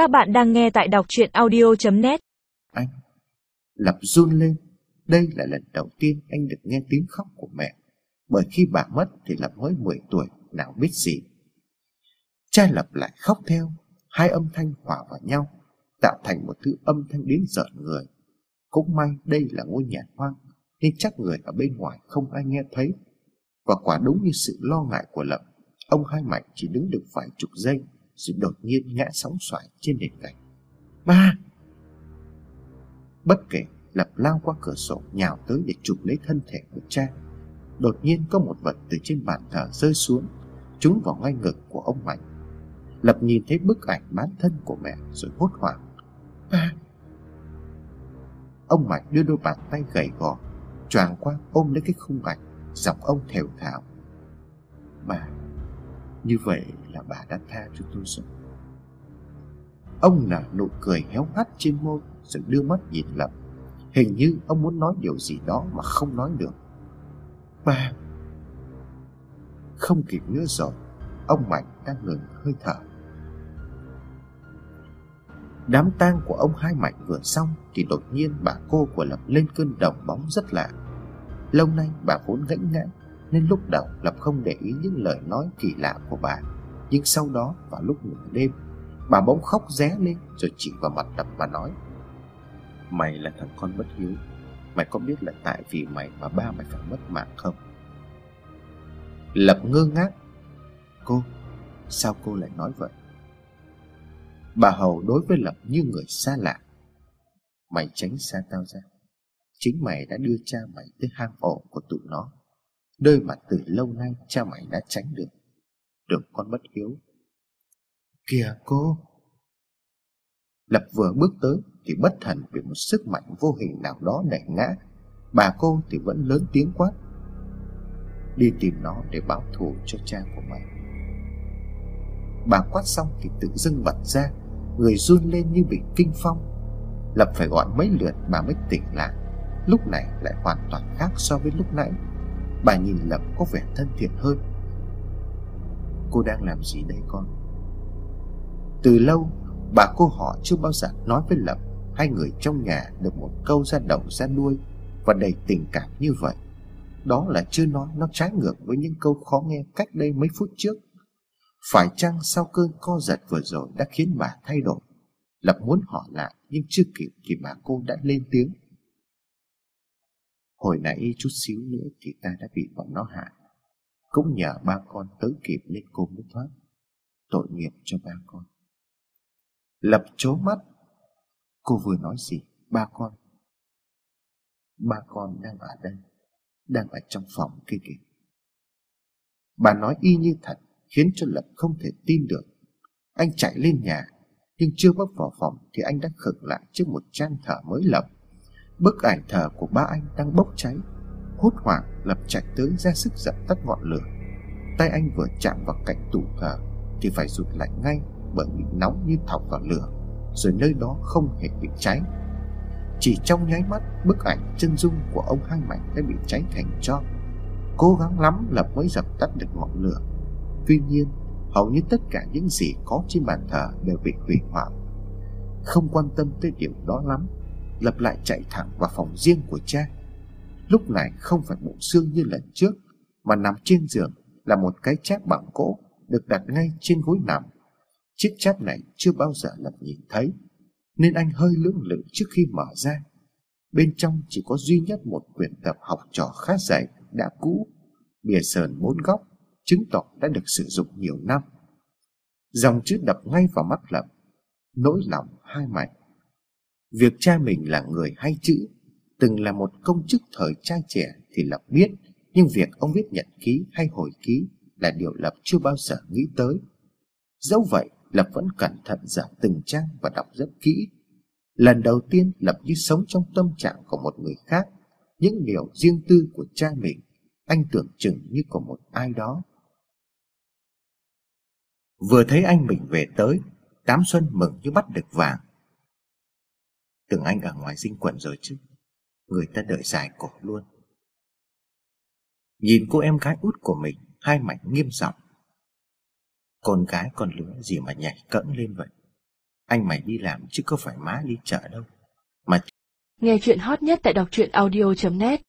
Các bạn đang nghe tại đọc chuyện audio.net Anh Lập run lên. Đây là lần đầu tiên anh được nghe tiếng khóc của mẹ. Bởi khi bà mất thì Lập mới 10 tuổi, Nào biết gì. Cha Lập lại khóc theo. Hai âm thanh hòa vào nhau, Tạo thành một thứ âm thanh đến giận người. Cũng may đây là ngôi nhà hoang, Nên chắc người ở bên ngoài không ai nghe thấy. Và quả đúng như sự lo ngại của Lập, Ông Hai Mạnh chỉ đứng được vài chục giây. Rồi đột nhiên ngã sóng xoài trên nền gạch. Ba! Bất kể Lập lao qua cửa sổ nhào tới để chụp lấy thân thể của cha, Đột nhiên có một vật từ trên bàn thờ rơi xuống, Trúng vào ngay ngực của ông Mạnh. Lập nhìn thấy bức ảnh bán thân của mẹ rồi hốt hoảng. Ba! Ông Mạnh đưa đôi bàn tay gầy gò, Choàng qua ôm lấy cái khung ảnh Giọng ông thều thào. Ba! Như vậy là bà đã tha cho tôi rồi. Ông nở nụ cười héo hắt trên môi, Rồi đưa mắt nhìn Lập. Hình như ông muốn nói điều gì đó mà không nói được. Ba! Không kịp nữa rồi, Ông Mạnh đang ngừng hơi thở. Đám tang của ông Hai Mạnh vừa xong Thì đột nhiên bà cô của Lập lên cơn đồng bóng rất lạ. Lâu nay bà vốn gãy ngã. Nên lúc đầu Lập không để ý những lời nói kỳ lạ của bà. Nhưng sau đó vào lúc nửa đêm Bà bỗng khóc ré lên Rồi chỉ vào mặt Lập và nói Mày là thằng con bất hiếu. Mày có biết là tại vì mày mà ba mày phải mất mạng không? Lập ngơ ngác Cô Sao cô lại nói vậy? Bà Hầu đối với Lập như người xa lạ Mày tránh xa tao ra. Chính mày đã đưa cha mày tới hang ổ của tụi nó Nơi mà từ lâu nay cha mày đã tránh được. Được con bất hiếu. Kìa cô. Lập vừa bước tới Thì bất thần bị một sức mạnh vô hình nào đó đẩy ngã. Bà cô thì vẫn lớn tiếng quát. Đi tìm nó để báo thù cho cha của mày. Bà quát xong thì tự dưng bật ra, Người run lên như bị kinh phong. Lập phải gọi mấy lượt bà mới tỉnh lại. Lúc này lại hoàn toàn khác so với lúc nãy. Bà nhìn Lập có vẻ thân thiện hơn. Cô đang làm gì đây con? Từ lâu, Bà cô họ chưa bao giờ nói với Lập Hai người trong nhà được một câu ra đầu ra đuôi Và đầy tình cảm như vậy. Đó là chưa nói, nó trái ngược với những câu khó nghe cách đây mấy phút trước. Phải chăng sau cơn co giật vừa rồi đã khiến bà thay đổi? Lập muốn hỏi lại, nhưng chưa kịp thì bà cô đã lên tiếng. Hồi nãy chút xíu nữa thì ta đã bị bọn nó hại Cũng nhờ ba con tới kịp nên cô mới thoát. Tội nghiệp cho ba con. Lập chố mắt. Cô vừa nói gì? Ba con. Ba con đang ở đây. Đang ở trong phòng kia kìa. Bà nói y như thật, Khiến cho Lập không thể tin được. Anh chạy lên nhà, Nhưng chưa bước vào phòng Thì anh đã khựng lại trước một trang thở mới lập Bức ảnh thờ của ba anh đang bốc cháy. Hốt hoảng Lập chạy tới ra sức dập tắt ngọn lửa. Tay anh vừa chạm vào cạnh tủ thờ Thì phải rụt lại ngay Bởi bị nóng như thọc vào lửa, Rồi nơi đó không hề bị cháy. Chỉ trong nháy mắt, Bức ảnh chân dung của ông Hai Mạnh đã bị cháy thành tro Cố gắng lắm Lập mới dập tắt được ngọn lửa. Tuy nhiên, Hầu như tất cả những gì có trên bàn thờ Đều bị hủy hoại. Không quan tâm tới điều đó lắm. Lập lại chạy thẳng vào phòng riêng của cha Lúc này không phải bộ xương như lần trước, Mà nằm trên giường Là một cái cháp bằng gỗ Được đặt ngay trên gối nằm. Chiếc cháp này chưa bao giờ Lập nhìn thấy, Nên anh hơi lưỡng lự trước khi mở ra. Bên trong chỉ có duy nhất một quyển tập học trò khá dày Đã cũ, Bìa sờn bốn góc, Chứng tỏ đã được sử dụng nhiều năm. Dòng chữ đập ngay vào mắt Lập, Nỗi lòng hai mảnh. Việc cha mình là người hay chữ, Từng là một công chức thời trai trẻ Thì Lập biết, Nhưng việc ông viết nhật ký hay hồi ký Là điều Lập chưa bao giờ nghĩ tới. Dẫu vậy Lập vẫn cẩn thận giảm từng trang Và đọc rất kỹ. Lần đầu tiên Lập như sống trong tâm trạng của một người khác, Những điều riêng tư của cha mình, Anh tưởng chừng như của một ai đó. Vừa thấy anh mình về tới, Tám Xuân mừng như bắt được vàng. Tưởng anh ở ngoài dinh quận rồi chứ? Người ta đợi dài cổ luôn. Nhìn cô em gái út của mình, Hai mảnh nghiêm giọng. Con gái con lứa gì mà nhảy cẫng lên vậy? Anh mày đi làm chứ có phải má đi chợ đâu. Mà Nghe chuyện hot nhất tại đọc truyện audio.net